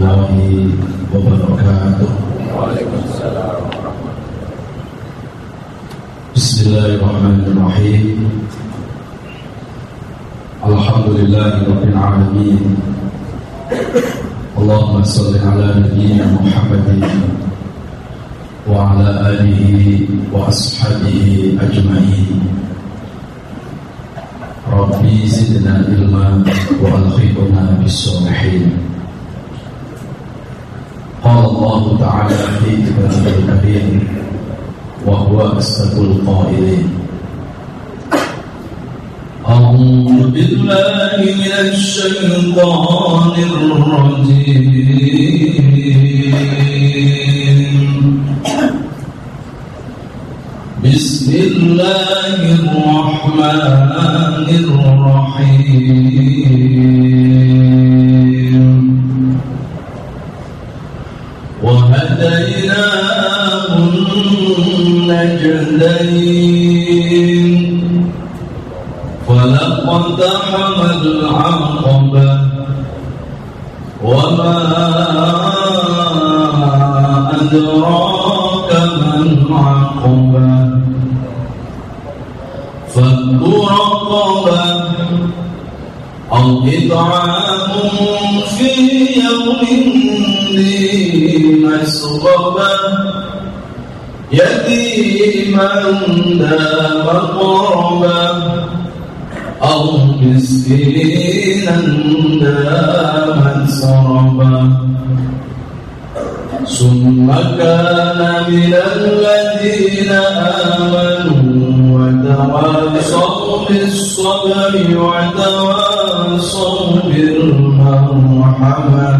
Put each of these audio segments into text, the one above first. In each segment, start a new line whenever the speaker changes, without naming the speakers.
warahmatullahi wabarakatuh. Waalaikumsalam Bismillahirrahmanirrahim. Alhamdulillahi Alamin. Allahumma salli ala nabiyyina Muhammadin wa ala alihi wa ashabihi ajma'in. Rabbi zidna ilma wa alhiqna bis-salihin. الله تعالى في كتابه الكريم وهو أصدق القائلين. أعوذ بالله من الشيطان الرجيم. بسم الله الرحمن الرحيم. وهديناه النجدين فلقد حمل العقبة وما أدراك ما العقبة. فك أو إطعام في يوم مسغبة يتيما ذا مقربة أو مسكينا ذا مسربة ثم كان من الذين آمنوا وتواصوا بالصبر وتواصوا بالمرحمة.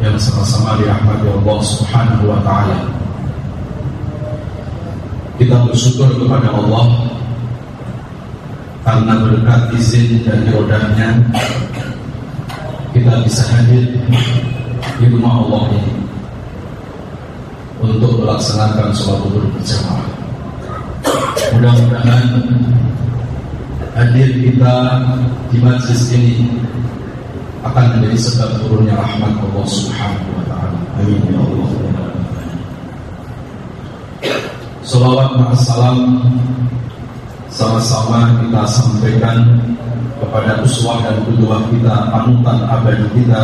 yang sama-sama dirahmati Allah Subhanahu wa taala. Kita bersyukur kepada Allah karena berkat izin dan irodahnya kita bisa hadir di rumah Allah ini untuk melaksanakan sholat zuhur berjamaah. Mudah-mudahan hadir kita di majlis ini akan menjadi sebab turunnya rahmat Allah Subhanahu wa taala. Amin ya Allah. Salawat salam sama-sama kita sampaikan kepada uswah dan kedua kita, panutan abadi kita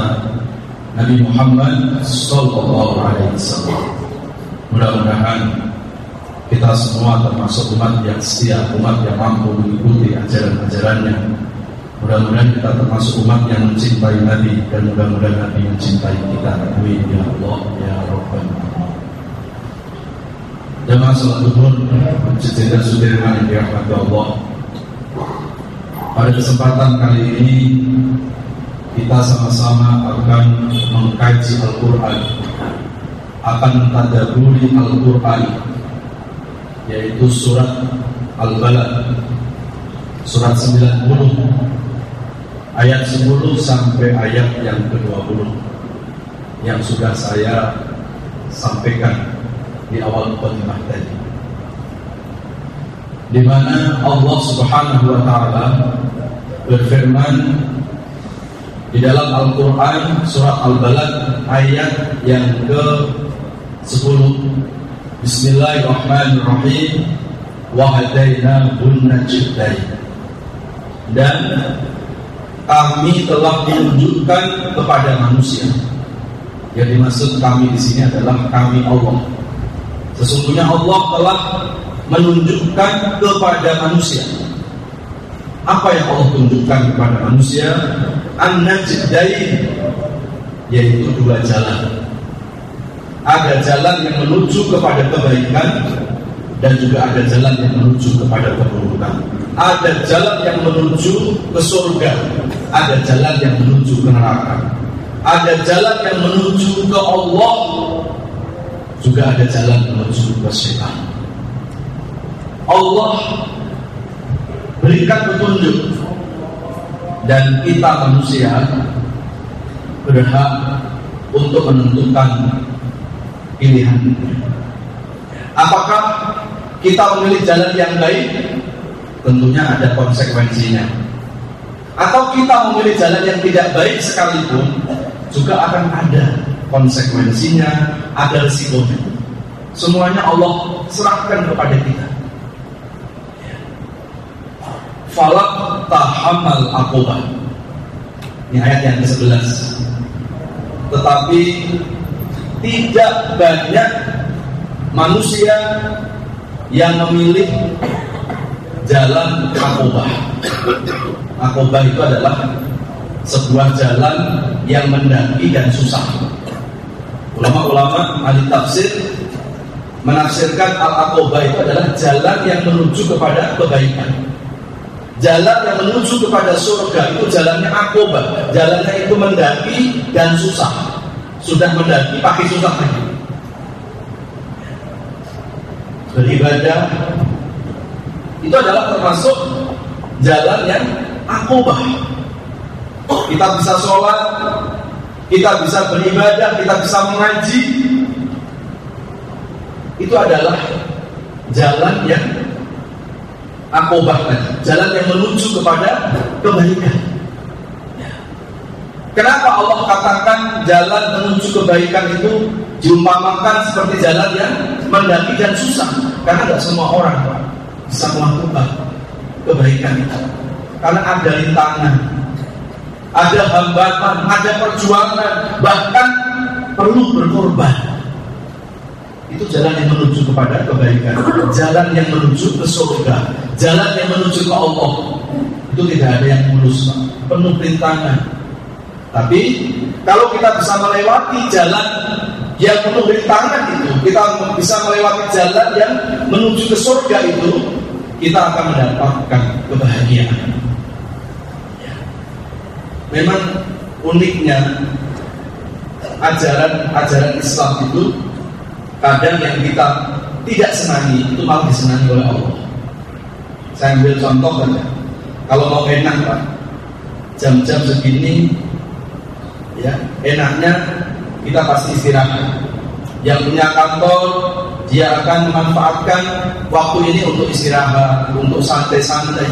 Nabi Muhammad sallallahu alaihi wasallam. Mudah-mudahan kita semua termasuk umat yang setia, umat yang mampu mengikuti ajaran-ajarannya Mudah-mudahan kita termasuk umat yang mencintai Nabi dan mudah-mudahan Nabi mencintai kita. Amin ya Allah ya Rabbal. Jemaah salat zuhur, dan sudirman yang dirahmati Allah. Pada kesempatan kali ini kita sama-sama akan mengkaji Al-Quran akan mentadaburi Al-Quran yaitu surat Al-Balad surat 90 ayat 10 sampai ayat yang ke-20 yang sudah saya sampaikan di awal khutbah tadi. Di mana Allah Subhanahu wa taala berfirman di dalam Al-Qur'an surat Al-Balad ayat yang ke-10 Bismillahirrahmanirrahim. Wa hadaina dan kami telah menunjukkan kepada manusia. Yang dimaksud kami di sini adalah kami Allah. Sesungguhnya Allah telah menunjukkan kepada manusia. Apa yang Allah tunjukkan kepada manusia? An-najdain yaitu dua jalan. Ada jalan yang menuju kepada kebaikan dan juga ada jalan yang menuju kepada keburukan. Ada jalan yang menuju ke surga, ada jalan yang menuju ke neraka. Ada jalan yang menuju ke Allah, juga ada jalan menuju ke setan. Allah berikan petunjuk dan kita manusia berhak untuk menentukan pilihan. Apakah kita memilih jalan yang baik? Tentunya ada konsekuensinya. Atau kita memilih jalan yang tidak baik sekalipun juga akan ada konsekuensinya, ada risikonya. Semuanya Allah serahkan kepada kita. Falak tahamal akobah. Ini ayat yang ke-11. Tetapi tidak banyak manusia yang memilih jalan akobah. Akobah itu adalah sebuah jalan yang mendaki dan susah. Ulama-ulama ahli tafsir menafsirkan al-akobah itu adalah jalan yang menuju kepada kebaikan. Jalan yang menuju kepada surga itu jalannya akobah. Jalannya itu mendaki dan susah. Sudah mendaki pakai susah lagi. Beribadah itu adalah termasuk jalan yang akobah. Kita bisa sholat, kita bisa beribadah, kita bisa mengaji. Itu adalah jalan yang akobah tadi, jalan yang menuju kepada kebaikan. Kenapa Allah katakan jalan menuju kebaikan itu diumpamakan seperti jalan yang mendaki dan susah? Karena tidak semua orang bisa melakukan kebaikan itu. Karena ada rintangan, ada hambatan, ada perjuangan, bahkan perlu berkorban itu jalan yang menuju kepada kebaikan, jalan yang menuju ke surga, jalan yang menuju ke Allah. Itu tidak ada yang mulus, penuh rintangan. Tapi kalau kita bisa melewati jalan yang penuh rintangan itu, kita bisa melewati jalan yang menuju ke surga itu, kita akan mendapatkan kebahagiaan. Memang uniknya ajaran-ajaran Islam itu kadang yang kita tidak senangi itu malah disenangi oleh Allah. Saya ambil contoh saja. Kalau mau enak pak, jam-jam segini, ya enaknya kita pasti istirahat. Yang punya kantor, dia akan memanfaatkan waktu ini untuk istirahat, untuk santai-santai.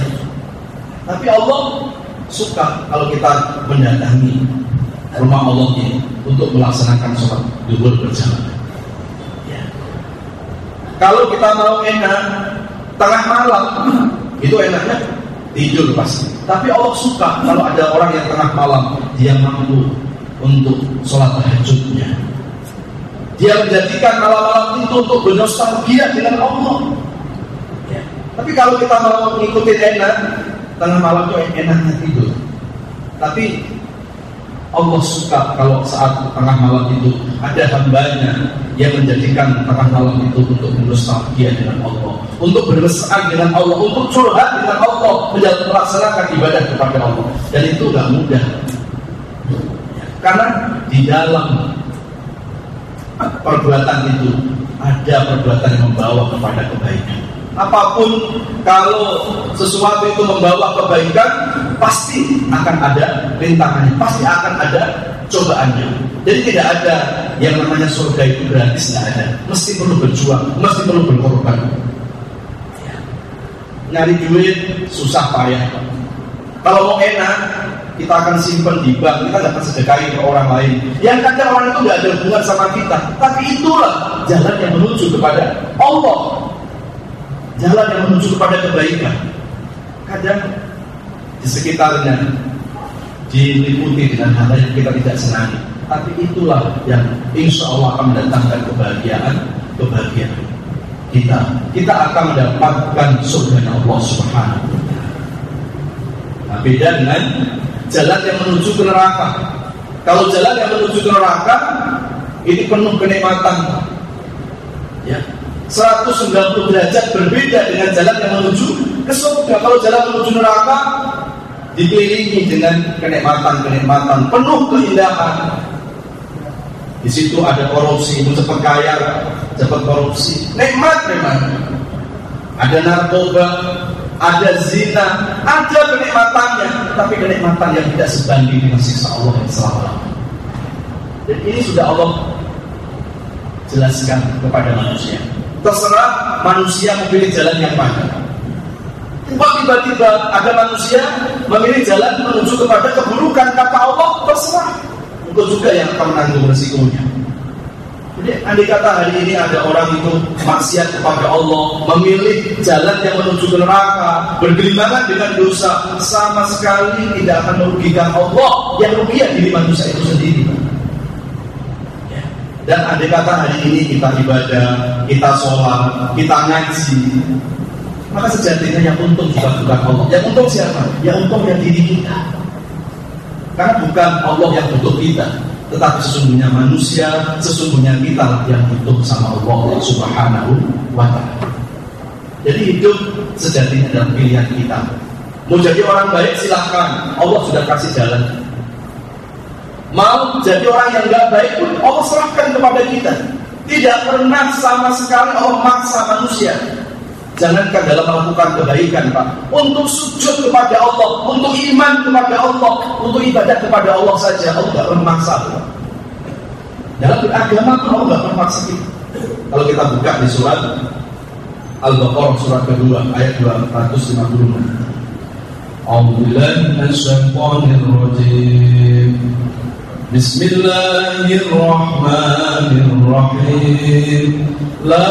Tapi Allah suka kalau kita mendatangi rumah Allah ini untuk melaksanakan sholat duhur berjamaah. Kalau kita mau enak tengah malam, itu enaknya tidur pasti. Tapi Allah suka kalau ada orang yang tengah malam dia mampu untuk sholat tahajudnya. Dia menjadikan malam-malam itu untuk bernostalgia dengan Allah. Ya. Tapi kalau kita mau mengikuti enak, tengah malam itu enaknya tidur. Tapi Allah suka kalau saat tengah malam itu ada hambanya yang menjadikan tengah malam itu untuk bernostalgia dengan Allah, untuk bermesraan dengan Allah, untuk curhat dengan Allah, melaksanakan ibadah kepada Allah. Dan itu gak mudah. Karena di dalam perbuatan itu ada perbuatan yang membawa kepada kebaikan. Apa pun kalau sesuatu itu membawa kebaikan, pasti akan ada rintangannya, pasti akan ada cobaannya. Jadi tidak ada yang namanya surga itu gratis, tidak ada. Mesti perlu berjuang, mesti perlu berkorban. Nyari duit susah payah. Kalau mau enak, kita akan simpan di bank, kita nggak akan sedekahi ke orang lain. Yang kadang orang itu nggak ada hubungan sama kita, tapi itulah jalan yang menuju kepada Allah jalan yang menuju kepada kebaikan. Kadang di sekitarnya diliputi dengan hal yang kita tidak senangi. Tapi itulah yang insya Allah akan mendatangkan kebahagiaan, kebahagiaan kita. Kita akan mendapatkan surga Allah Subhanahu Nah, beda dengan jalan yang menuju ke neraka. Kalau jalan yang menuju ke neraka ini penuh kenikmatan. Ya, 190 derajat berbeda dengan jalan yang menuju ke surga. Kalau jalan menuju neraka dikelilingi dengan kenikmatan-kenikmatan, penuh keindahan. Di situ ada korupsi, itu cepat kaya, cepat korupsi. Nikmat memang. Ada narkoba, ada zina, ada kenikmatannya, tapi kenikmatan yang tidak sebanding dengan siksa Allah yang selama-lamanya. Dan ini sudah Allah jelaskan kepada manusia. Terserah manusia memilih jalan yang mana. Kok tiba-tiba ada manusia memilih jalan menuju kepada keburukan kata Allah terserah. Untuk juga yang akan menanggung resikonya. Andai kata hari ini ada orang itu maksiat kepada Allah, memilih jalan yang menuju ke neraka, bergelimbangan dengan dosa, sama sekali tidak akan merugikan Allah, yang rugi diri manusia itu sendiri. Ya. Dan andai kata hari ini kita ibadah, kita sholat, kita ngaji, maka sejatinya yang untung juga bukan Allah. Yang untung siapa? Yang untung yang diri kita. Karena bukan Allah yang butuh kita, tetapi sesungguhnya manusia, sesungguhnya kita yang butuh sama Allah Subhanahu wa taala. Jadi hidup sejatinya dalam pilihan kita. Mau jadi orang baik silahkan, Allah sudah kasih jalan. Mau jadi orang yang nggak baik pun Allah serahkan kepada kita. Tidak pernah sama sekali Allah maksa manusia Jangankan dalam melakukan kebaikan Pak. Untuk sujud kepada Allah Untuk iman kepada Allah Untuk ibadah kepada Allah saja Allah tidak memaksa. Dalam beragama pun Allah tidak memaksa kita. Kalau kita buka di surat Al-Baqarah surat kedua Ayat 256 Bismillahirrahmanirrahim. La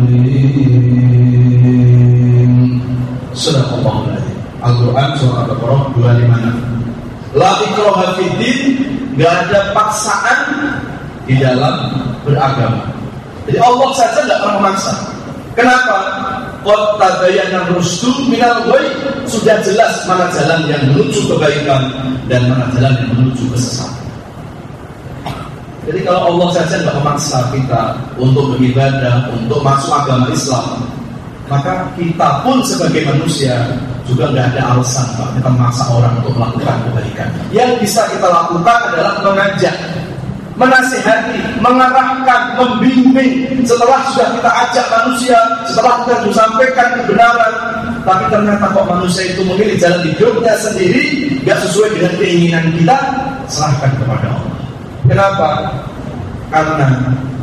Al-Quran surah Al-Baqarah 256 La fiddin Gak ada paksaan Di dalam beragama Jadi Allah saja tidak pernah memaksa Kenapa? Qad tabayyana rusdu minal ghoi sudah jelas mana jalan yang menuju kebaikan dan mana jalan yang menuju kesesatan. Jadi kalau Allah saja tidak memaksa kita untuk beribadah, untuk masuk agama Islam, maka kita pun sebagai manusia juga nggak ada alasan Pak kita memaksa orang untuk melakukan kebaikan. Yang bisa kita lakukan adalah mengajak, menasihati, mengarahkan, membimbing. Setelah sudah kita ajak manusia, setelah kita sudah sampaikan kebenaran, tapi ternyata kok manusia itu memilih jalan hidupnya sendiri, nggak sesuai dengan keinginan kita, serahkan kepada Allah. Kenapa? Karena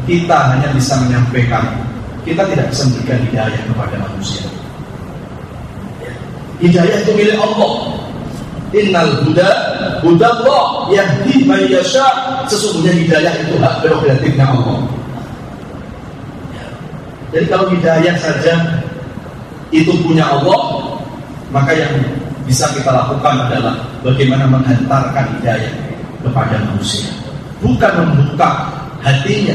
kita hanya bisa menyampaikan, kita tidak bisa memberikan hidayah kepada manusia. Hidayah itu milik Allah. Innal huda hudallah yahdi man yasha. Sesungguhnya hidayah itu hak prerogatifnya Allah. Jadi kalau hidayah saja itu punya Allah, maka yang bisa kita lakukan adalah bagaimana menghantarkan hidayah kepada manusia. Bukan membuka hatinya.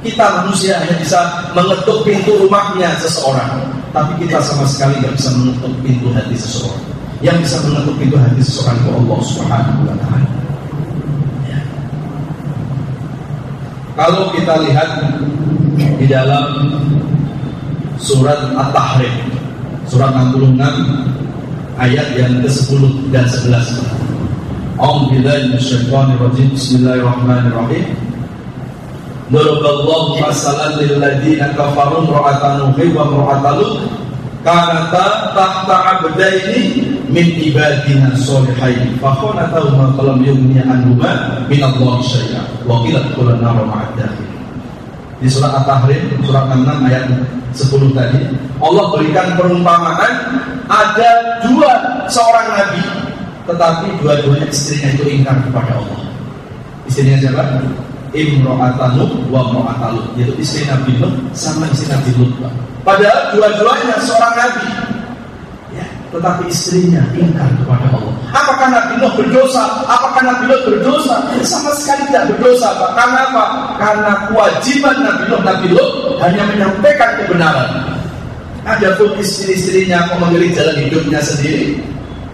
Kita manusia hanya bisa mengetuk pintu rumahnya seseorang tapi kita sama sekali nggak bisa menutup pintu hati seseorang. Yang bisa menutup pintu hati seseorang itu Allah Subhanahu wa taala. Ya. Kalau kita lihat di dalam surat At-Tahrim surat 66 ayat yang ke-10 dan 11. A'udzu billahi minasyaitonir rajim. Bismillahirrahmanirrahim. Daraballahu masalan lil ladina kafaru ra'atan wa ra'atan kanata tahta abdaini min ibadina solihain. Fa khonatahu ma qalam yumni anhuma min Allah syai'a. Wa qila qulna nar ma'ad di surat At-Tahrim surat 6 ayat 10 tadi Allah berikan perumpamaan ada dua seorang nabi tetapi dua-duanya istrinya itu ingkar kepada Allah. Istrinya siapa? Imro'atanu wa Imro'atalut yaitu istri Nabi Nuh sama istri Nabi Lut Padahal dua-duanya seorang Nabi ya, tetapi istrinya ingkar kepada Allah Apakah Nabi Nuh berdosa? Apakah Nabi Nuh berdosa? Sama sekali tidak berdosa, Pak. Karena apa? Karena kewajiban Nabi Nuh, Nabi Nuh hanya menyampaikan kebenaran. Adapun istri-istrinya memilih jalan hidupnya sendiri,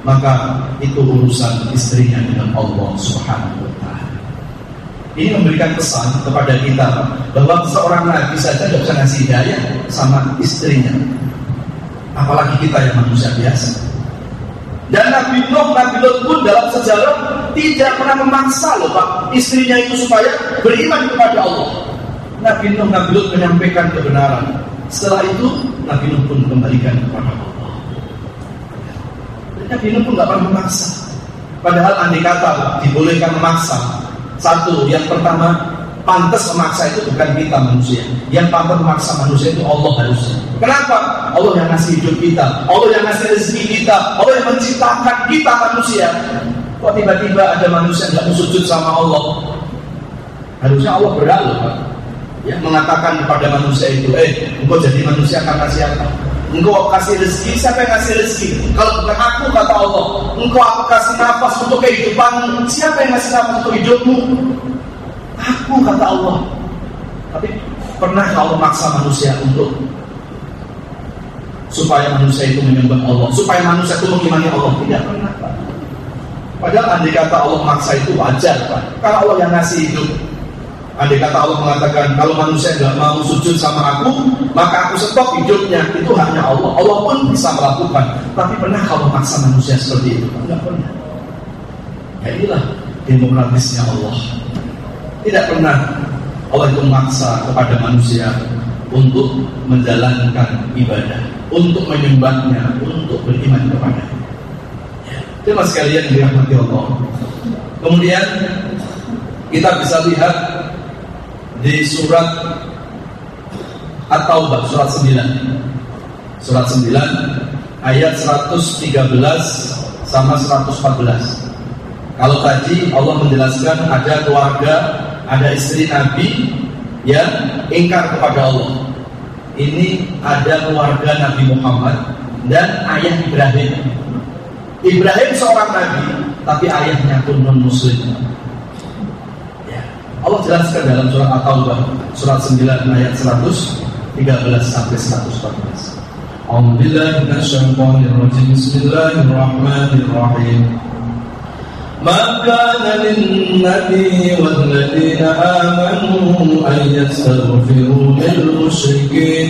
maka itu urusan istrinya dengan Allah Subhanahu wa taala. Ini memberikan pesan kepada kita bahwa seorang nabi saja tidak bisa ngasih hidayah sama istrinya. Apalagi kita yang manusia biasa. Dan Nabi Nuh, Nabi Lut pun dalam sejarah tidak pernah memaksa loh Pak istrinya itu supaya beriman kepada Allah. Nabi Nuh, Nabi Lut menyampaikan kebenaran. Setelah itu Nabi Nuh pun kembalikan kepada Allah. Nabi Nuh pun nggak pernah memaksa. Padahal andai kata dibolehkan memaksa. Satu, yang pertama pantas memaksa itu bukan kita manusia. Yang pantas memaksa manusia itu Allah harusnya. Kenapa? Allah yang ngasih hidup kita, Allah yang ngasih rezeki kita, Allah yang menciptakan kita manusia. Kok tiba-tiba ada manusia yang nggak sujud sama Allah? Harusnya Allah berat loh. Ya, mengatakan kepada manusia itu, eh, engkau jadi manusia karena siapa? Engkau kasih rezeki, siapa yang kasih rezeki? Kalau bukan aku kata Allah, engkau aku kasih nafas untuk kehidupanmu, siapa yang kasih nafas untuk hidupmu? Aku kata Allah. Tapi pernah Allah maksa manusia untuk supaya manusia itu menyembah Allah, supaya manusia itu mengimani Allah? Tidak pernah, Pak. Padahal andai kata Allah maksa itu wajar, Pak. Kalau Allah yang ngasih hidup, andai kata Allah mengatakan kalau manusia nggak mau sujud sama aku, maka aku stop hidupnya. Itu hanya Allah. Allah pun bisa melakukan. Tapi pernah kalau maksa manusia seperti itu? Tidak pernah. Ya inilah demokratisnya Allah. Tidak pernah Allah itu memaksa kepada manusia untuk menjalankan ibadah, untuk menyembahnya, untuk beriman kepada. Terima sekalian dirahmati Allah. Kemudian kita bisa lihat di surat At-Taubah surat 9. Surat 9 ayat 113 sama 114. Kalau tadi Allah menjelaskan ada keluarga ada istri Nabi yang ingkar kepada Allah. Ini ada keluarga Nabi Muhammad dan ayah Ibrahim. Ibrahim seorang nabi, tapi ayahnya pun non muslim. Ya. Allah jelaskan dalam surat At-Taubah surat 9 ayat 113 sampai 114. Bismillahirrahmanirrahim. ما كان للنبي والذين آمنوا أن يستغفروا للمشركين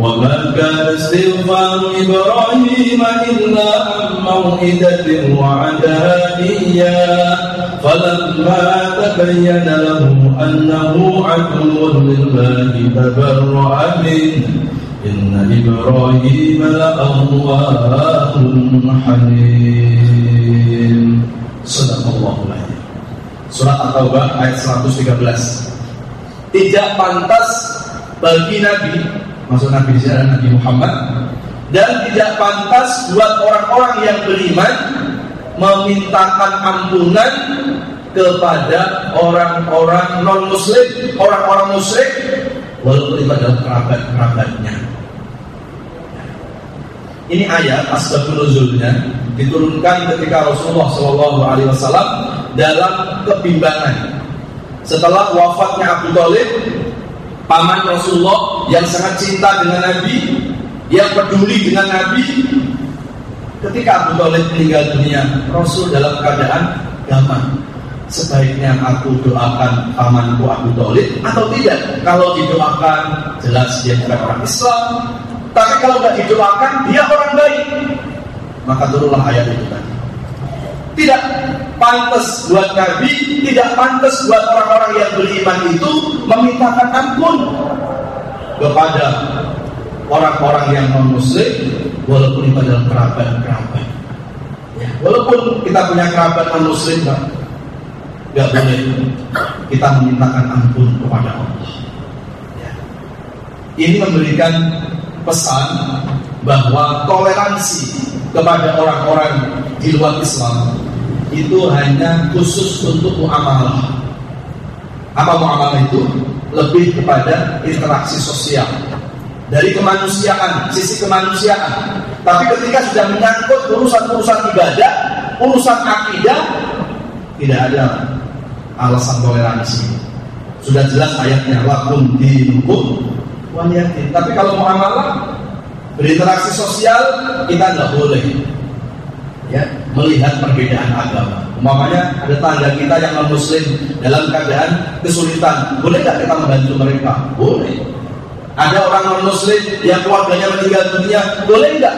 وما كان استغفار إبراهيم إلا عن موعدة وعدها إياه فلما تبين له أنه عدو لله تبرأ منه إن إبراهيم لأواه حليم صدق الله العظيم Surat At-Taubah ayat 113 Tidak pantas bagi Nabi Maksud Nabi di Nabi Muhammad dan tidak pantas buat orang-orang yang beriman memintakan ampunan kepada orang-orang non muslim, orang-orang musyrik walaupun itu adalah kerabat-kerabatnya. Ini ayat asbabun nuzulnya diturunkan ketika Rasulullah Shallallahu Alaihi Wasallam dalam kebimbangan setelah wafatnya Abu Talib paman Rasulullah yang sangat cinta dengan Nabi, yang peduli dengan Nabi. Ketika Abu Talib meninggal dunia, Rasul dalam keadaan gaman. Sebaiknya aku doakan pamanku Abu Talib atau tidak? Kalau didoakan, jelas dia bukan orang Islam. Tapi kalau tidak didoakan, dia orang baik. Maka turunlah ayat itu tadi. Tidak pantas buat Nabi, tidak pantas buat orang-orang yang beriman itu memintakan ampun kepada orang-orang yang non muslim walaupun itu adalah kerabat-kerabat. Ya, walaupun kita punya kerabat non muslim, nggak boleh kita memintakan ampun kepada Allah. Ya. Ini memberikan pesan bahwa toleransi kepada orang-orang di luar Islam itu hanya khusus untuk muamalah. Apa muamalah itu? Lebih kepada interaksi sosial dari kemanusiaan, sisi kemanusiaan. Tapi ketika sudah menyangkut urusan-urusan ibadah, urusan akidah, tidak ada alasan toleransi. Sudah jelas ayatnya lakum dinukum waliyatin. Tapi kalau muamalah berinteraksi sosial kita nggak boleh ya melihat perbedaan agama. Umpamanya ada tanda kita yang non muslim dalam keadaan kesulitan, boleh nggak kita membantu mereka? Boleh. Ada orang non muslim yang keluarganya meninggal dunia, boleh nggak?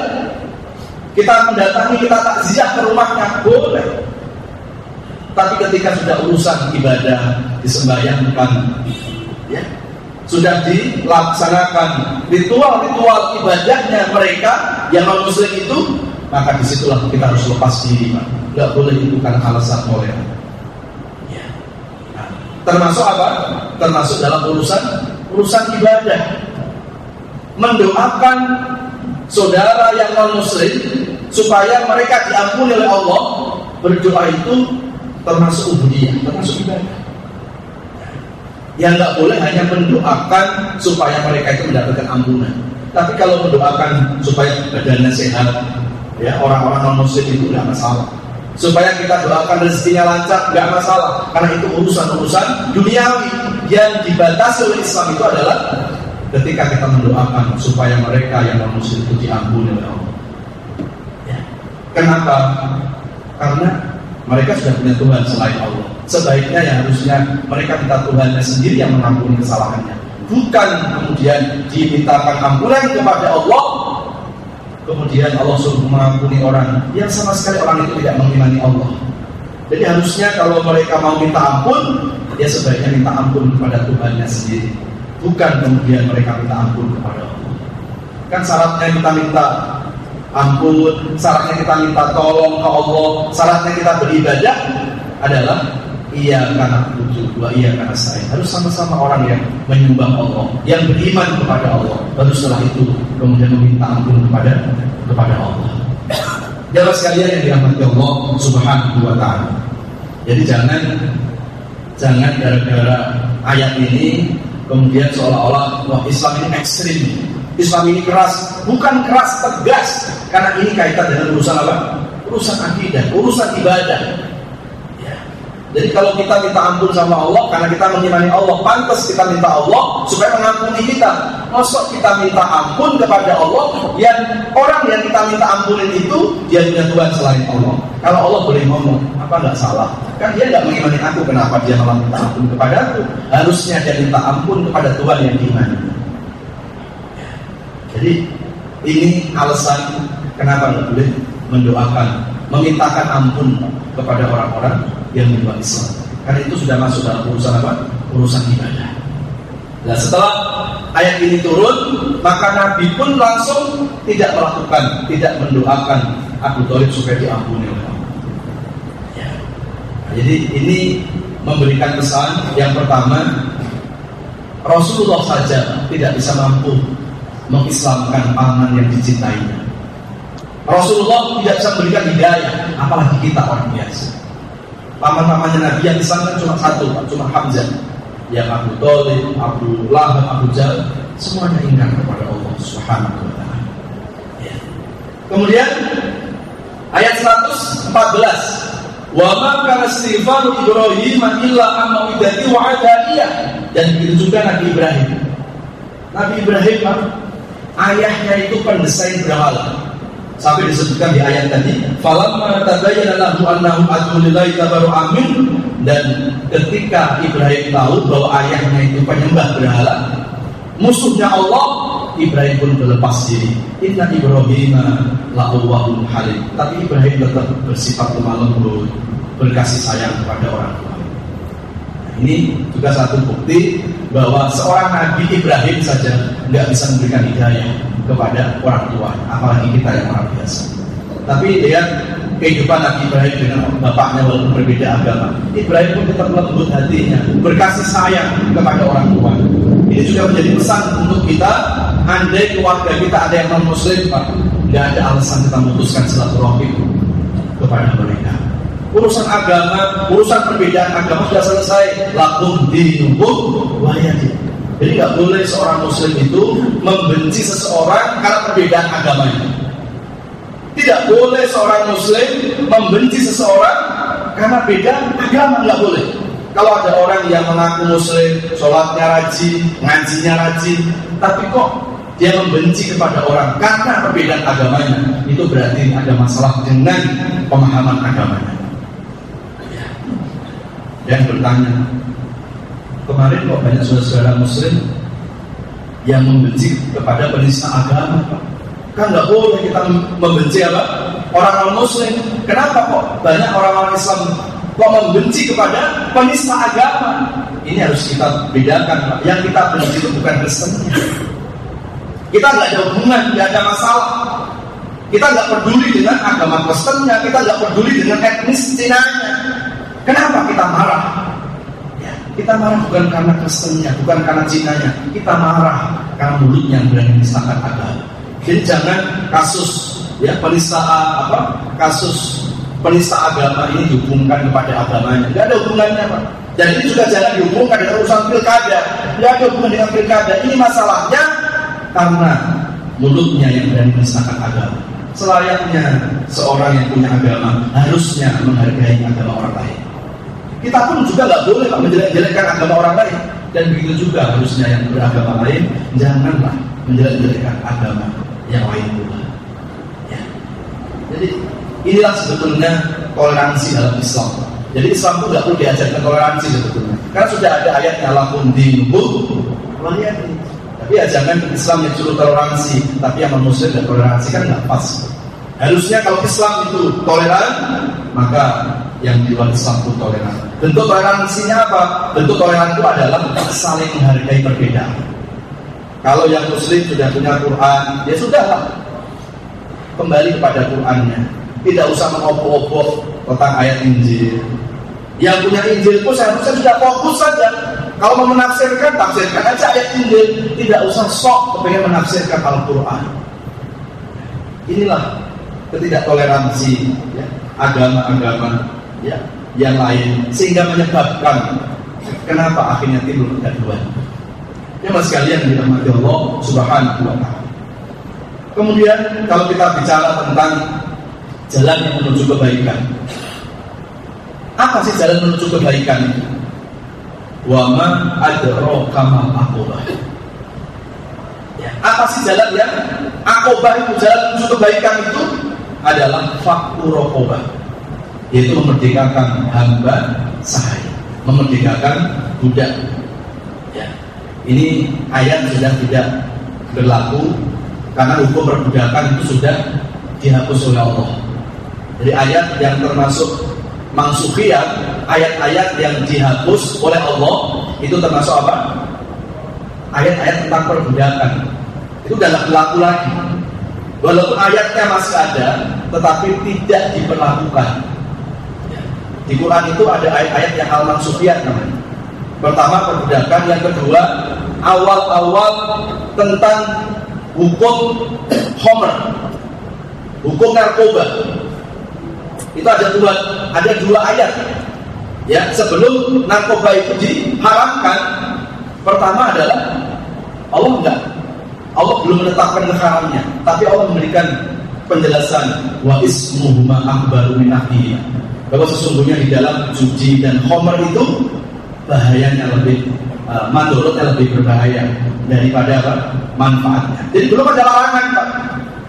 Kita mendatangi, kita takziah ke rumahnya, boleh. Tapi ketika sudah urusan ibadah disembahyangkan, ya, sudah dilaksanakan ritual-ritual ibadahnya mereka yang non muslim itu, maka di situlah kita harus lepas diri, Pak. Nggak boleh itu karena alasan toleran. Ya. Nah, termasuk apa? Termasuk dalam urusan urusan ibadah. Mendoakan saudara yang non muslim supaya mereka diampuni oleh Allah berdoa itu termasuk ubudiyah, termasuk ibadah. Yang nggak boleh hanya mendoakan supaya mereka itu mendapatkan ampunan. Tapi kalau mendoakan supaya badannya sehat, ya orang-orang non muslim itu nggak masalah. Supaya kita doakan rezekinya lancar, nggak masalah. Karena itu urusan-urusan duniawi yang dibatasi oleh Islam itu adalah ketika kita mendoakan supaya mereka yang non muslim itu diampuni oleh Allah. Ya. Kenapa? Karena mereka sudah punya Tuhan selain Allah. Sebaiknya yang harusnya mereka minta Tuhannya sendiri yang mengampuni kesalahannya. Bukan kemudian dimintakan ampunan kepada Allah, kemudian Allah suruh mengampuni orang yang sama sekali orang itu tidak mengimani Allah. Jadi harusnya kalau mereka mau minta ampun, ya sebaiknya minta ampun kepada Tuhannya sendiri. Bukan kemudian mereka minta ampun kepada Allah. Kan syaratnya kita minta ampun, syaratnya kita minta tolong ke Allah, syaratnya kita beribadah adalah iya karena butuh, dua iya karena saya. Harus sama-sama orang yang menyembah Allah, yang beriman kepada Allah. Baru setelah itu kemudian meminta ampun kepada kepada Allah. Jamaah sekalian yang dirahmati Allah Subhanahu wa taala. Jadi jangan jangan gara-gara ayat ini kemudian seolah-olah wah Islam ini ekstrim Islam ini keras, bukan keras tegas, karena ini kaitan dengan urusan apa? Urusan akidah, urusan ibadah. Jadi kalau kita minta ampun sama Allah karena kita mengimani Allah, pantas kita minta Allah supaya mengampuni kita. Masuk kita minta ampun kepada Allah yang orang yang kita minta ampunin itu dia punya Tuhan selain Allah. Kalau Allah boleh ngomong, apa nggak salah? Kan dia nggak mengimani aku, kenapa dia malah minta ampun kepada aku? Harusnya dia minta ampun kepada Tuhan yang diimani. Jadi ini alasan kenapa nggak boleh mendoakan, memintakan ampun kepada orang-orang yang luar Islam. Karena itu sudah masuk dalam urusan apa? Urusan ibadah. Nah setelah ayat ini turun, maka Nabi pun langsung tidak melakukan, tidak mendoakan Abu Thalib supaya diampuni Allah. Ya. Nah, jadi ini memberikan pesan yang pertama, Rasulullah saja tidak bisa mampu mengislamkan paman yang dicintainya. Rasulullah tidak bisa memberikan hidayah, apalagi kita orang biasa. Paman-pamannya Nabi yang kan cuma satu, cuma Hamzah. Yang Abu Talib, Abu Lahab, Abu Jal, semuanya ingat kepada Allah Subhanahu wa taala. Ya. Kemudian ayat 114 Wa ma kana Ibrahim illa amma widati wa adiyah dan juga Nabi Ibrahim. Nabi Ibrahim ayahnya itu pendesain berhala. Sampai disebutkan di ayat tadi, "Falamma tabayyana lahu annahu atulillahi tabaru amin" dan ketika Ibrahim tahu bahwa ayahnya itu penyembah berhala, musuhnya Allah, Ibrahim pun berlepas diri. Inna Ibrahim la'awwahul halim. Tapi Ibrahim tetap bersifat lemah lembut, berkasih sayang kepada orang tua. Nah, ini juga satu bukti bahwa seorang Nabi Ibrahim saja nggak bisa memberikan hidayah kepada orang tua, apalagi kita yang orang biasa. Tapi lihat kehidupan Nabi Ibrahim dengan bapaknya walaupun berbeda agama. Ibrahim pun tetap lembut hatinya, berkasih sayang kepada orang tua. Ini juga menjadi pesan untuk kita. Andai keluarga kita ada yang non Muslim, Pak, ada alasan kita memutuskan silaturahim kepada mereka. Urusan agama, urusan perbedaan agama sudah selesai. Lakum dinukum wayati. Jadi nggak boleh seorang muslim itu membenci seseorang karena perbedaan agamanya. Tidak boleh seorang muslim membenci seseorang karena beda agama nggak boleh. Kalau ada orang yang mengaku muslim, sholatnya rajin, ngajinya rajin, tapi kok dia membenci kepada orang karena perbedaan agamanya, itu berarti ada masalah dengan pemahaman agamanya. Dan bertanya, kemarin kok banyak saudara-saudara muslim yang membenci kepada penista agama, Kan nggak boleh kita membenci apa? Orang non muslim. Kenapa kok banyak orang-orang Islam kok membenci kepada penista agama. Ini harus kita bedakan. Yang kita benci itu bukan Kristennya. Kita nggak ada hubungan, nggak ada masalah. Kita nggak peduli dengan agama Kristennya, kita nggak peduli dengan etnis Cina. Kenapa kita marah? Kita marah bukan karena Kristennya, bukan karena Cina-nya. Kita marah karena mulutnya yang berani menistakan agama. Jadi jangan kasus ya penista apa kasus penista agama ini dihubungkan kepada agamanya. Tidak ada hubungannya Pak. Dan ini juga jangan dihubungkan dengan urusan pilkada. Tidak ada hubungan dengan pilkada. Ini masalahnya karena mulutnya yang berani menistakan agama. Selayaknya seorang yang punya agama harusnya menghargai agama orang lain. Kita pun juga nggak boleh Pak menjelek-jelekkan agama orang lain. Dan begitu juga harusnya yang beragama lain janganlah menjelek-jelekkan agama yang lain pula. Ya. Jadi Inilah sebetulnya toleransi dalam Islam. Jadi Islam itu tidak perlu diajarkan toleransi sebetulnya. Karena sudah ada ayatnya lakum dinubu Tapi ya jangan Islam yang suruh toleransi, tapi yang muslim dan toleransi kan nggak pas. Harusnya kalau Islam itu toleran, maka yang di luar Islam itu toleran. Bentuk toleransinya apa? Bentuk toleran itu adalah saling menghargai perbedaan. Kalau yang Muslim sudah punya Quran, ya sudahlah, kembali kepada Qurannya tidak usah mengopo-opo tentang ayat Injil. Yang punya Injil pun seharusnya sudah fokus saja. Kalau mau menafsirkan, tafsirkan aja ayat Injil. Tidak usah sok kepengen menafsirkan Al-Quran. Inilah ketidaktoleransi ya, agama-agama ya, yang lain sehingga menyebabkan kenapa akhirnya timbul kegaduhan. Ya mas sekalian dirahmati Allah Subhanahu wa taala. Kemudian kalau kita bicara tentang jalan yang menuju kebaikan. Apa sih jalan menuju kebaikan itu? Wama adroka mal akobah. Ya, apa sih jalan yang akobah itu jalan menuju kebaikan itu adalah fakurokobah, yaitu memerdekakan hamba sahaya, memerdekakan budak. Ya, ini ayat sudah tidak berlaku karena hukum perbudakan itu sudah dihapus oleh Allah. Jadi ayat yang termasuk mangsukiyah, ayat-ayat yang dihapus oleh Allah itu termasuk apa? Ayat-ayat tentang perbudakan. Itu sudah berlaku lagi. Walaupun ayatnya masih ada, tetapi tidak diperlakukan. Di Quran itu ada ayat-ayat yang hal mangsukiyah namanya. Pertama perbudakan, yang kedua awal-awal tentang hukum homer, hukum narkoba. Itu ada dua ada dua ayat. Ya sebelum narkoba itu diharamkan pertama adalah Allah enggak. Allah belum menetapkan haramnya tapi Allah memberikan penjelasan. Wa ismuhuma akbaru min bahwa sesungguhnya di dalam judi dan homer itu bahayanya lebih uh, mandorotnya lebih berbahaya daripada apa? manfaatnya. Jadi belum ada larangan pak.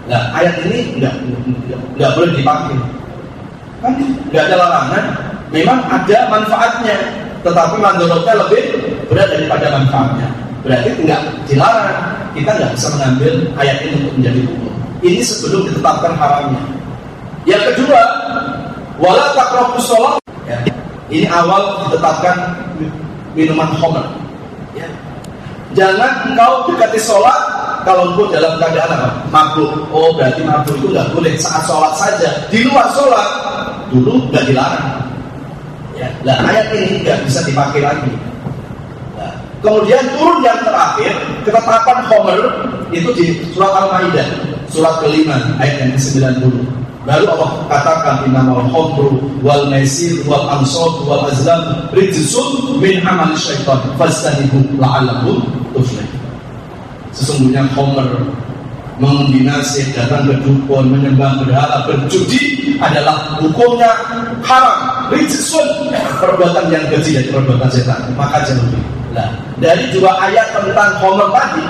Nah ayat ini enggak, enggak boleh dipakai. Kan nggak ada larangan, memang ada manfaatnya, tetapi mandorotnya lebih berat daripada manfaatnya. Berarti nggak dilarang, kita nggak bisa mengambil ayat ini untuk menjadi hukum. Ini sebelum ditetapkan haramnya. Yang kedua, wala takrobus sholat. Ya. Ini awal ditetapkan minuman homer. Ya. Jangan engkau dekati sholat kalau engkau dalam keadaan apa? Mabuk. Oh berarti mabuk itu nggak boleh saat sholat saja. Di luar sholat dulu nggak dilarang. Ya, nah ayat ini nggak bisa dipakai lagi. Nah, kemudian turun yang terakhir ketetapan Homer itu di surat Al-Maidah surat kelima ayat yang ke-90. Baru Allah katakan innamal khamru wal maisir wal ansab wal azlam rijsun min amal syaitan fastanibu la'allakum tuflihun. Sesungguhnya khamr mengombinasi datang ke dukun menyembah berhala berjudi adalah hukumnya haram rijsun. Perbuatan yang keji dari perbuatan setan. Maka jauhi nah dari dua ayat tentang homer tadi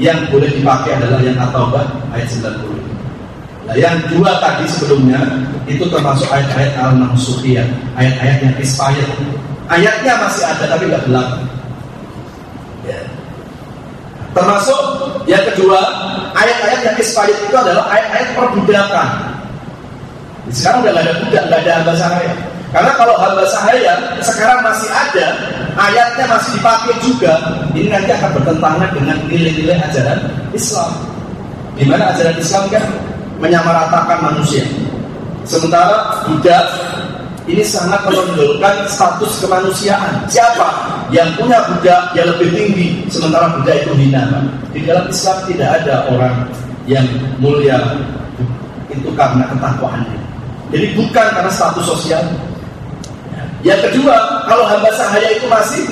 yang boleh dipakai adalah yang at-taubah ayat 90 nah yang dua tadi sebelumnya itu termasuk ayat-ayat al-mansukhiyah ayat-ayat yang expired ayatnya masih ada tapi nggak berlaku ya. termasuk yang kedua ayat-ayat yang expired itu adalah ayat-ayat perbudakan. Sekarang udah gak ada budak, gak ada hamba sahaya. Karena kalau hamba sahaya sekarang masih ada, ayatnya masih dipakai juga, ini nanti akan bertentangan dengan nilai-nilai ajaran Islam. Di mana ajaran Islam kan menyamaratakan manusia. Sementara budak ini sangat menonjolkan status kemanusiaan. Siapa yang punya budak yang lebih tinggi, sementara budak itu hina. Di dalam Islam tidak ada orang yang mulia itu karena ketakwaannya. Jadi bukan karena status sosial. Yang kedua, kalau hamba sahaya itu masih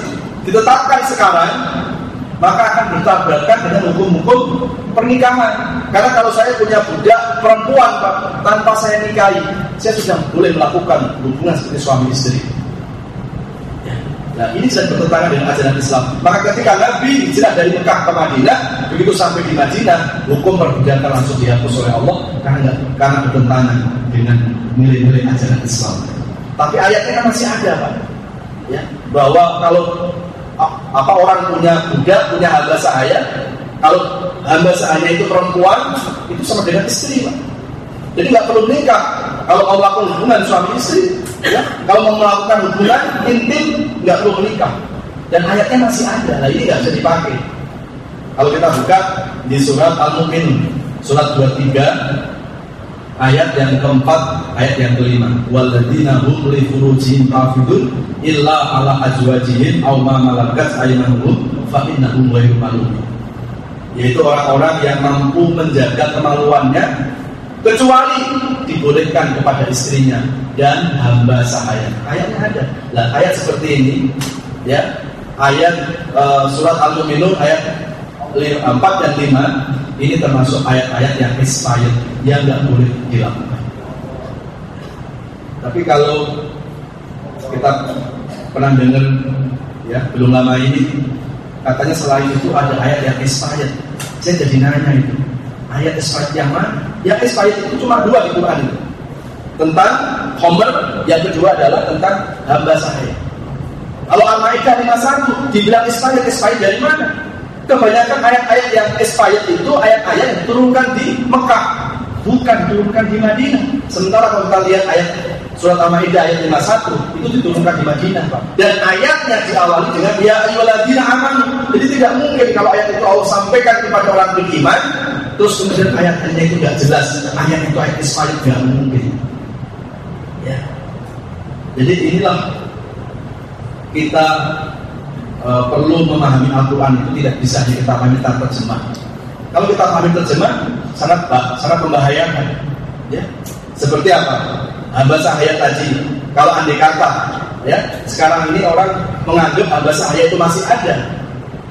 ditetapkan sekarang, maka akan bertabrakan dengan hukum-hukum pernikahan. Karena kalau saya punya budak perempuan Pak, tanpa saya nikahi, saya sudah boleh melakukan hubungan seperti suami istri. Ya. Nah ini sudah bertentangan dengan ajaran Islam. Maka ketika Nabi hijrah dari Mekah ke Madinah, begitu sampai di Madinah, hukum perbudakan langsung dihapus oleh Allah karena karena bertentangan dengan nilai-nilai ajaran Islam. Tapi ayatnya kan masih ada Pak. Ya, bahwa kalau apa orang punya budak, punya hamba sahaya, kalau hamba sahaya itu perempuan, itu sama dengan istri, Pak. Jadi nggak perlu nikah. Kalau mau melakukan hubungan suami istri, ya, kalau mau melakukan hubungan intim, nggak perlu menikah. Dan ayatnya masih ada, nah ini nggak bisa dipakai. Kalau kita buka di surat Al-Mu'min, surat 23, ayat yang keempat, ayat yang kelima. Walladzina hum li furujihim illa ala azwajihim aw ma malakat aymanuhum fa innahum ghairu. Yaitu orang-orang yang mampu menjaga kemaluannya kecuali dibolehkan kepada istrinya dan hamba sahaya. Ayatnya ada. Lah ayat seperti ini ya, ayat uh, surat Al-Mu'minun ayat 4 dan 5 ini termasuk ayat-ayat yang expired yang nggak boleh dilakukan. Tapi kalau kita pernah dengar ya belum lama ini katanya selain itu ada ayat yang expired. Saya jadi nanya itu ayat expired yang mana? Yang expired itu cuma dua di Quran. Tentang Homer, yang kedua adalah tentang hamba sahaya. Kalau Al-Maidah 51 dibilang expired, expired dari mana? Kebanyakan ayat-ayat yang expired itu ayat-ayat yang diturunkan di Mekah, bukan diturunkan di Madinah. Sementara kalau kita lihat ayat surat Al-Maidah ayat 51 itu diturunkan di Madinah, Pak. Dan ayatnya diawali dengan ya ayyuhalladzina amanu. Jadi tidak mungkin kalau ayat itu Allah sampaikan kepada orang beriman, terus kemudian ayatnya itu tidak jelas. Ayat itu ayat expired tidak mungkin. Ya. Jadi inilah kita uh, perlu memahami Al-Quran itu tidak bisa kita pahami tanpa terjemah. Kalau kita pahami terjemah sangat sangat membahayakan. Ya. Seperti apa? Hamba sahaya tadi. Kalau andai kata, ya sekarang ini orang menganggap hamba sahaya itu masih ada,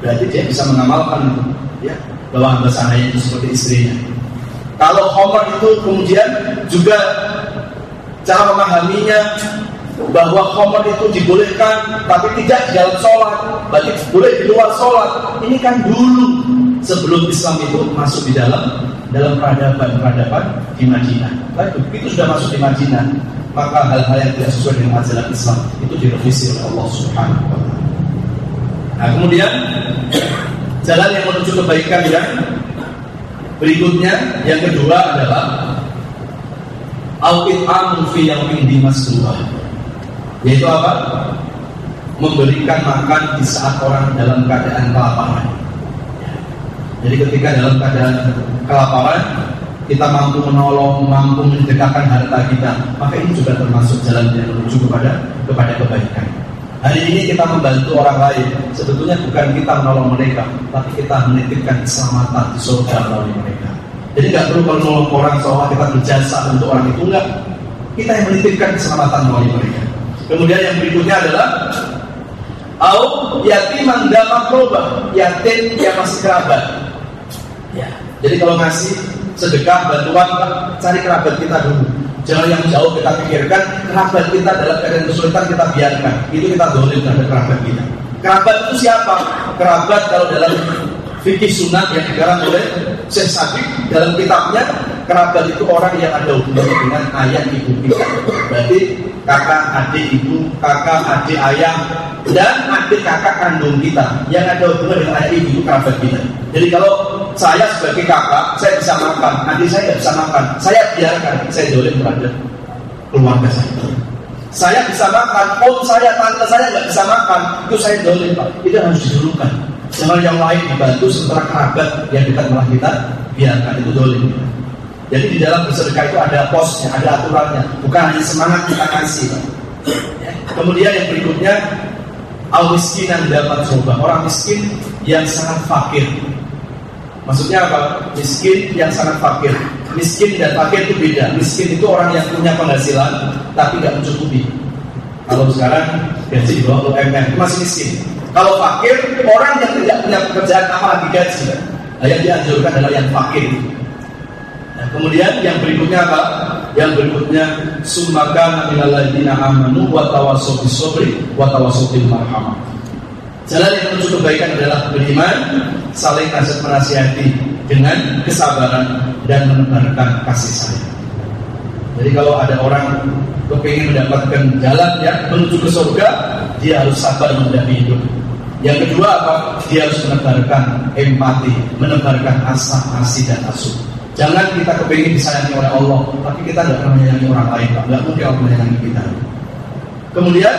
berarti dia bisa mengamalkan itu, ya bahwa hamba sahaya itu seperti istrinya. Kalau Homer itu kemudian juga cara memahaminya bahwa khomer itu dibolehkan tapi tidak di dalam sholat berarti boleh di luar sholat. Ini kan dulu sebelum Islam itu masuk di dalam dalam peradaban-peradaban di Madinah. Itu sudah masuk di Madinah maka hal-hal yang tidak sesuai dengan ajaran Islam itu direvisi oleh Allah Subhanahu wa. Nah, kemudian jalan yang menuju kebaikan yang berikutnya yang kedua adalah al-it'amu fi yaumin dimasruah yaitu apa? Memberikan makan di saat orang dalam keadaan kelaparan. Jadi ketika dalam keadaan kelaparan kita mampu menolong, mampu mendekatkan harta kita, maka ini juga termasuk jalan yang menuju kepada kepada kebaikan. Hari ini kita membantu orang lain, sebetulnya bukan kita menolong mereka, tapi kita menitipkan keselamatan di surga melalui mereka. Jadi nggak perlu kalau nolong orang seolah kita berjasa untuk orang itu enggak. Kita yang menitipkan keselamatan melalui mereka. Kemudian yang berikutnya adalah au yatiman dalam makroba, yatim yang masih kerabat. Ya. Jadi kalau ngasih sedekah bantuan cari kerabat kita dulu. Jangan yang jauh kita pikirkan kerabat kita dalam keadaan kesulitan kita biarkan. Itu kita dolim terhadap kerabat kita. Kerabat itu siapa? Kerabat kalau dalam fikih sunat yang dikarang oleh Syekh Sabi dalam kitabnya kerabat itu orang yang ada hubungannya dengan ayah ibu kita. Berarti kakak, adik ibu, kakak, adik ayah, dan adik kakak kandung kita yang ada hubungan dengan ayah ibu kerabat kita. Jadi kalau saya sebagai kakak, saya bisa makan, adik saya bisa makan, saya biarkan, saya boleh terhadap keluarga saya. Saya bisa makan, om saya, tante saya nggak bisa makan, itu saya boleh pak, itu harus didulukan. Jangan yang lain dibantu sementara kerabat yang dekat malah kita biarkan itu dolim. Jadi di dalam bersedekah itu ada posnya, ada aturannya, bukan hanya semangat kita kasih. Ya. Kemudian yang berikutnya al miskinan dapat coba orang miskin yang sangat fakir. Maksudnya apa? Miskin yang sangat fakir. Miskin dan fakir itu beda. Miskin itu orang yang punya penghasilan tapi nggak mencukupi. Kalau sekarang gaji di bawah UMR itu masih miskin. Kalau fakir, orang yang tidak punya pekerjaan apalagi gaji. Nah, yang dianjurkan adalah yang fakir. Nah, kemudian yang berikutnya apa? Yang berikutnya sumaka minaladina amanu wa tawassaw bisobri wa tawassaw bil marhamah. Jalan yang menuju kebaikan adalah beriman, saling nasihat menasihati dengan kesabaran dan menebarkan kasih sayang. Jadi kalau ada orang kepingin mendapatkan jalan ya menuju ke surga, dia harus sabar menghadapi hidup. Yang kedua apa? Dia harus menebarkan empati, menebarkan asa, kasih dan asuh. Jangan kita kepingin disayangi oleh Allah, tapi kita tidak pernah menyayangi orang lain. Tidak mungkin Allah menyayangi kita. Kemudian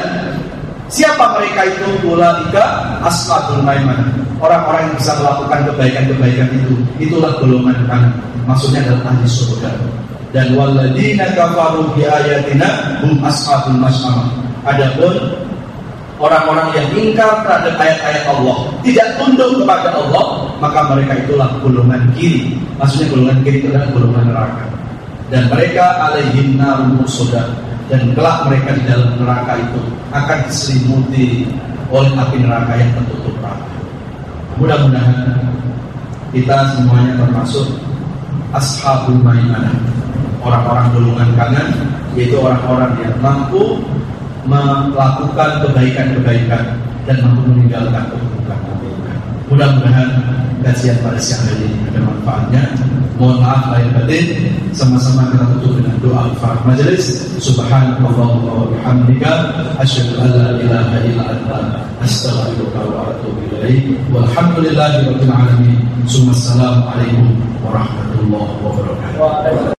siapa mereka itu? Ulaika ashabul maiman. Orang-orang yang bisa melakukan kebaikan-kebaikan itu, itulah golongan kanan. Maksudnya adalah ahli surga dan waladina kafaru bi ayatina hum ashabul mas'amah. Adapun orang-orang yang ingkar terhadap ayat-ayat Allah, tidak tunduk kepada Allah, maka mereka itulah golongan kiri. Maksudnya golongan kiri itu adalah golongan neraka. Dan mereka alaihim narun dan kelak mereka di dalam neraka itu akan diselimuti oleh api neraka yang tertutup rapat. Mudah-mudahan kita semuanya termasuk ashabul maimanah orang-orang golongan kanan yaitu orang-orang yang mampu melakukan kebaikan-kebaikan dan mampu meninggalkan keburukan-keburukan. Mudah-mudahan kajian pada siang hari ini ada manfaatnya. Mohon maaf lahir batin. Sama-sama kita tutup dengan doa al majelis. Subhanallahumma wa bihamdika asyhadu an la ilaha illa anta astaghfiruka wa atubu ilaik. Walhamdulillahi alamin. Assalamualaikum warahmatullahi wabarakatuh.